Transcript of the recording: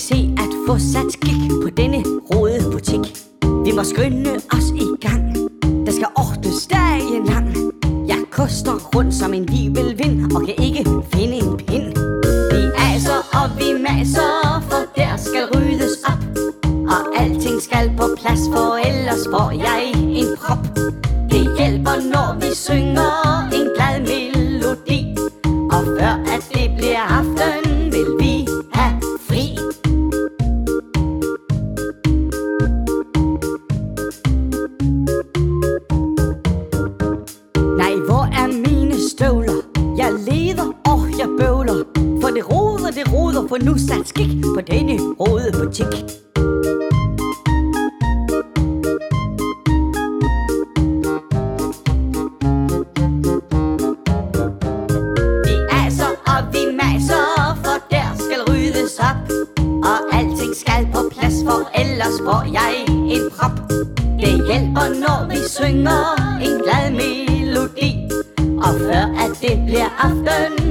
se at få sat kig på denne rode butik. Vi må skynde os i gang. Der skal ordnes dagen lang. Jeg koster rundt som en vind og kan ikke finde en pind. Vi aser og vi maser, for der skal ryddes op. Og alting skal på plads, for ellers får jeg en prop. Det hjælper, når vi synger en glad melodi. Og før at det bliver aften, det roder, nu sat skik på denne rode butik. Vi aser og vi maser, for der skal ryddes op. Og alting skal på plads, for ellers får jeg en prop. Det hjælper, når vi synger en glad melodi. Og før at det bliver aften,